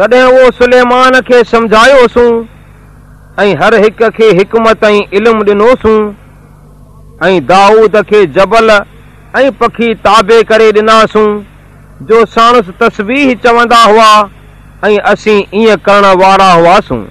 تڏهن اهو سليمان کي سمجهايوسون ۽ هر هڪ کي حڪمت ۽ علم ڏنوسون ۽ دائود کي جبل ۽ پکي تابي ڪري ڏناسون جو ساڻس تصوير چوندا هئا ۽ اسين ائين ڪرڻ وارا هئاسون.